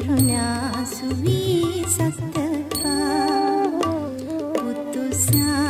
කරුණා සුවී සත්තපා. පුතුසා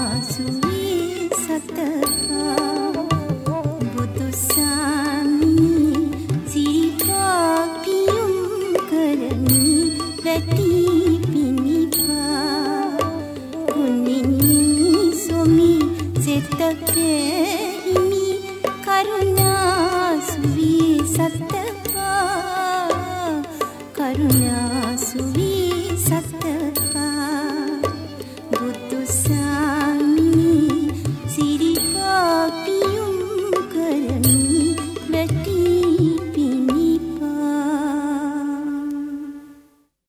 करुणा वी सप्त करुणा